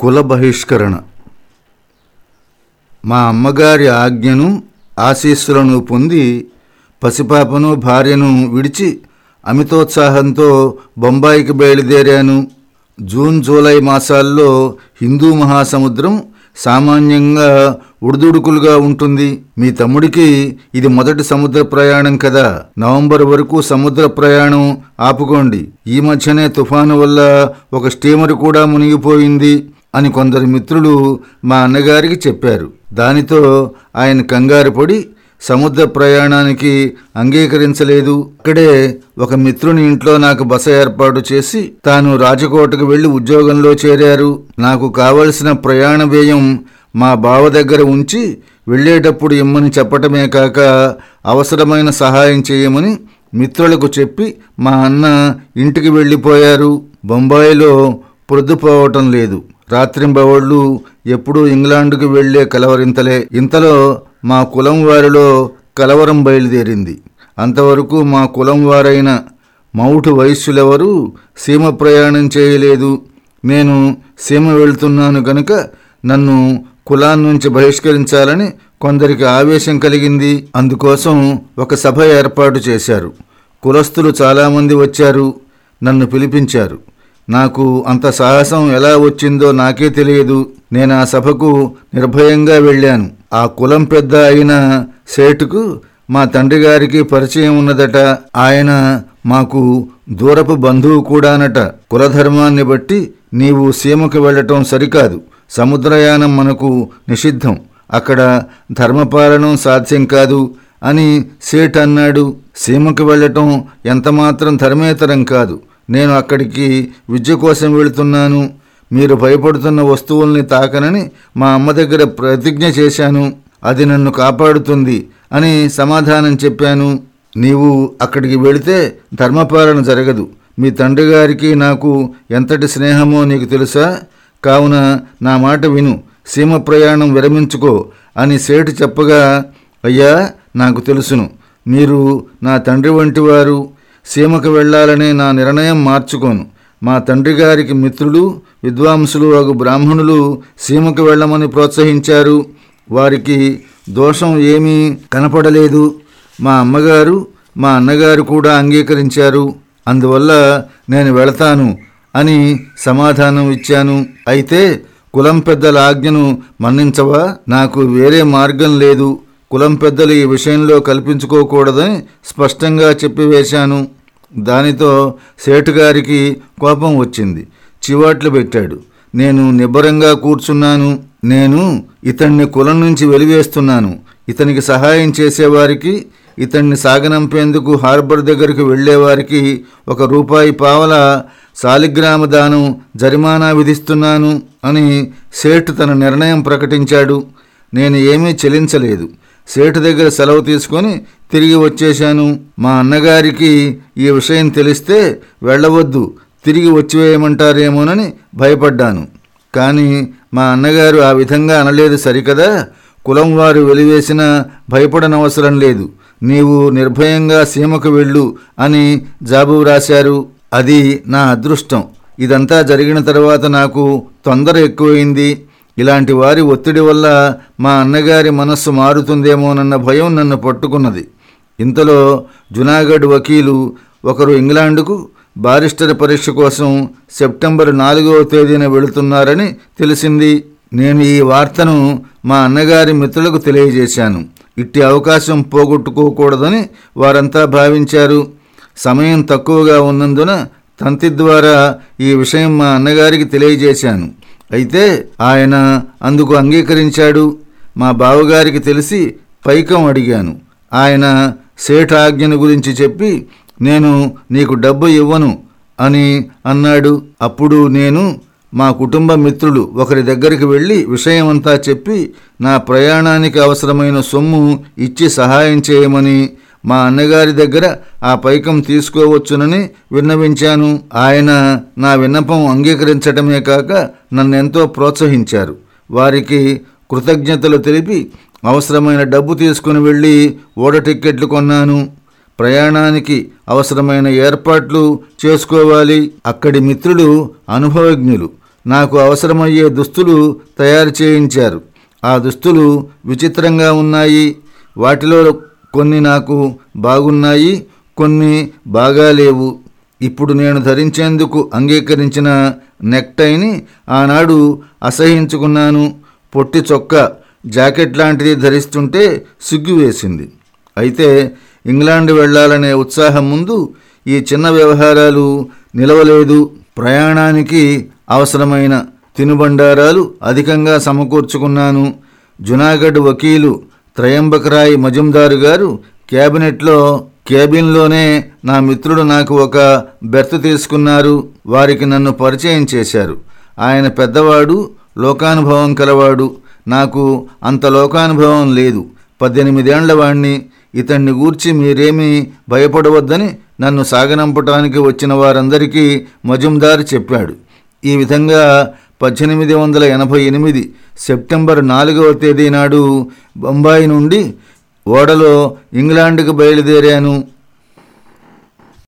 కుల బహిష్కరణ మా అమ్మగారి ఆజ్ఞను ఆశీస్సులను పొంది పసిపాపను భార్యను విడిచి అమితోత్సాహంతో బొంబాయికి బయలుదేరాను. జూన్ జూలై మాసాల్లో హిందూ మహాసముద్రం సామాన్యంగా ఉడుదుడుకులుగా ఉంటుంది. మీ తమ్ముడికి ఇది మొదటి సముద్ర ప్రయాణం కదా. నవంబర్ వరకు సముద్ర ప్రయాణం ఆపుకోండి. ఈ మధ్యనే తుఫాను వల్ల ఒక స్టీమర్ కూడా మునిగిపోయింది. అని కొందరు మిత్రులు మా అన్నగారికి చెప్పారు. దానితో ఆయన కంగారు పడి సముద్ర ప్రయాణానికి అంగీకరించలేదు. అక్కడే ఒక మిత్రుని ఇంట్లో నాకు బస ఏర్పాటు చేసి తాను రాజకోటకు వెళ్ళి ఉద్యోగంలో చేరారు. నాకు కావలసిన ప్రయాణ వ్యయం మా బావ దగ్గర ఉంచి వెళ్ళేటప్పుడు ఇమ్మని చెప్పటమే కాక అవసరమైన సహాయం చేయమని మిత్రులకు చెప్పి మా అన్న ఇంటికి వెళ్ళిపోయారు. బొంబాయిలో పొద్దుపోవటం లేదు. రాత్రింబవళ్ళు ఎప్పుడూ ఇంగ్లాండుకు వెళ్ళే కలవరింతలే. ఇంతలో మా కులం వారిలో కలవరం బయలుదేరింది. అంతవరకు మా కులం వారైన మౌటు వయస్సులెవరూ సీమ ప్రయాణం చేయలేదు. నేను సీమ వెళ్తున్నాను కనుక నన్ను కులాన్నుంచి బహిష్కరించాలని కొందరికి ఆవేశం కలిగింది. అందుకోసం ఒక సభ ఏర్పాటు చేశారు. కులస్తులు చాలామంది వచ్చారు. నన్ను పిలిపించారు. నాకు అంత సాహసం ఎలా వచ్చిందో నాకే తెలియదు. నేను ఆ సభకు నిర్భయంగా వెళ్ళాను. ఆ కులం పెద్ద అయిన సేటుకు మా తండ్రి గారికి పరిచయం ఉన్నదట. ఆయన మాకు దూరపు బంధువు కూడానట. కులధర్మాన్ని బట్టి నీవు సీమకు వెళ్ళటం సరికాదు. సముద్రయానం మనకు నిషిద్ధం. అక్కడ ధర్మపాలనం సాధ్యం కాదు అని సేట్ అన్నాడు. సీమకు వెళ్ళటం ఎంతమాత్రం ధర్మేతరం కాదు. నేను అక్కడికి విద్య కోసం వెళుతున్నాను. మీరు భయపడుతున్న వస్తువుల్ని తాకనని మా అమ్మ దగ్గర ప్రతిజ్ఞ చేశాను. అది నన్ను కాపాడుతుంది అని సమాధానం చెప్పాను. నీవు అక్కడికి వెళితే ధర్మపాలన జరగదు. మీ తండ్రి గారికి నాకు ఎంతటి స్నేహమో నీకు తెలుసా? కావున నా మాట విను. సీమ ప్రయాణం విరమించుకో అని సేటు చెప్పగా అయ్యా నాకు తెలుసును. మీరు నా తండ్రి వంటివారు సీమకు వెళ్ళాలనే నా నిర్ణయం మార్చుకోను. మా తండ్రి గారికి మిత్రులు విద్వాంసులు అగు బ్రాహ్మణులు సీమకు వెళ్ళమని ప్రోత్సహించారు. వారికి దోషం ఏమీ కనపడలేదు. మా అమ్మగారు మా అన్నగారు కూడా అంగీకరించారు. అందువల్ల నేను వెళతాను అని సమాధానం ఇచ్చాను. అయితే కులం పెద్దల ఆజ్ఞను మన్నించవా? నాకు వేరే మార్గం లేదు. కులం పెద్దలు ఈ విషయంలో కల్పించుకోకూడదని స్పష్టంగా చెప్పివేశాను దానితో సేటుగారికి కోపం వచ్చింది. చివాట్లు పెట్టాడు. నేను నిబ్బరంగా కూర్చున్నాను. నేను ఇతన్ని కులం నుంచి వెలివేస్తున్నాను. ఇతనికి సహాయం చేసేవారికి ఇతన్ని సాగనంపేందుకు హార్బర్ దగ్గరికి వెళ్ళేవారికి ఒక రూపాయి పావల సాలిగ్రామ దానం జరిమానా విధిస్తున్నాను అని సేటు తన నిర్ణయం ప్రకటించాడు. నేను ఏమీ చెలించలేదు. సేటు దగ్గర సెలవు తీసుకొని తిరిగి వచ్చేశాను. మా అన్నగారికి ఈ విషయం తెలిస్తే వెళ్ళవద్దు తిరిగి వచ్చివేయమంటారేమోనని భయపడ్డాను. కానీ మా అన్నగారు ఆ విధంగా అనలేదు సరికదా? కులం వారు వెలివేసినా భయపడనవసరం లేదు. నీవు నిర్భయంగా సీమకు వెళ్ళు అని జాబు వ్రాశారు. అది నా అదృష్టం. ఇదంతా జరిగిన తర్వాత నాకు తొందర ఎక్కువైంది. ఇలాంటి వారి ఒత్తిడి వల్ల మా అన్నగారి మనస్సు మారుతుందేమోనన్న భయం నన్ను పట్టుకున్నది. ఇంతలో జునాగఢ్ వకీలు ఒకరు ఇంగ్లాండుకు బారిస్టర్ పరీక్ష కోసం సెప్టెంబర్ నాలుగవ తేదీన వెళుతున్నారని తెలిసింది. నేను ఈ వార్తను మా అన్నగారి మిత్రులకు తెలియజేశాను. ఇట్టి అవకాశం పోగొట్టుకోకూడదని వారంతా భావించారు. సమయం తక్కువగా ఉన్నందున తంతి ద్వారా ఈ విషయం మా అన్నగారికి తెలియజేశాను. అయితే ఆయన అందుకు అంగీకరించాడు. మా బావగారికి తెలిసి పైకం అడిగాను. ఆయన సేఠ గురించి చెప్పి నేను నీకు డబ్బు ఇవ్వను అని అన్నాడు. అప్పుడు నేను మా కుటుంబ మిత్రులు ఒకరి దగ్గరికి వెళ్ళి విషయమంతా చెప్పి నా ప్రయాణానికి అవసరమైన సొమ్ము ఇచ్చి సహాయం చేయమని మా అన్నగారి దగ్గర ఆ పైకం తీసుకోవచ్చునని విన్నవించాను. ఆయన నా విన్నపం అంగీకరించటమే కాక నన్నెంతో ప్రోత్సహించారు. వారికి కృతజ్ఞతలు తెలిపి అవసరమైన డబ్బు తీసుకుని వెళ్ళి ఓడ టిక్కెట్లు కొన్నాను. ప్రయాణానికి అవసరమైన ఏర్పాట్లు చేసుకోవాలి. అక్కడి మిత్రులు అనుభవజ్ఞులు. నాకు అవసరమయ్యే దుస్తులు తయారు చేయించారు. ఆ దుస్తులు విచిత్రంగా ఉన్నాయి. వాటిలో కొన్ని నాకు బాగున్నాయి కొన్ని బాగాలేవు. ఇప్పుడు నేను ధరించేందుకు అంగీకరించిన నెక్టైని ఆనాడు అసహించుకున్నాను. పొట్టి చొక్క జాకెట్ లాంటిది ధరిస్తుంటే సిగ్గు వేసింది. అయితే ఇంగ్లాండ్ వెళ్ళాలనే ఉత్సాహం ముందు ఈ చిన్న వ్యవహారాలు నిలవలేదు. ప్రయాణానికి అవసరమైన తినుబండారాలు అధికంగా సమకూర్చుకున్నాను. జునాగఢ్ వకీలు త్రయంబకరాయి మజుందారు గారు క్యాబినెట్లో క్యాబిన్లోనే నా మిత్రుడు నాకు ఒక బెర్త్ తీసుకున్నారు. వారికి నన్ను పరిచయం చేశారు. ఆయన పెద్దవాడు లోకానుభవం కలవాడు. నాకు అంత లోకానుభవం లేదు. పద్దెనిమిదేండ్ల వాణ్ణి ఇతన్ని గూర్చి మీరేమీ భయపడవద్దని నన్ను సాగనంపటానికి వచ్చిన వారందరికీ మజుందార్ చెప్పాడు. ఈ విధంగా పద్దెనిమిది వందల ఎనభై ఎనిమిది సెప్టెంబర్ నాలుగవ తేదీ నాడు బొంబాయి నుండి ఓడలో ఇంగ్లాండ్కు బయలుదేరాను.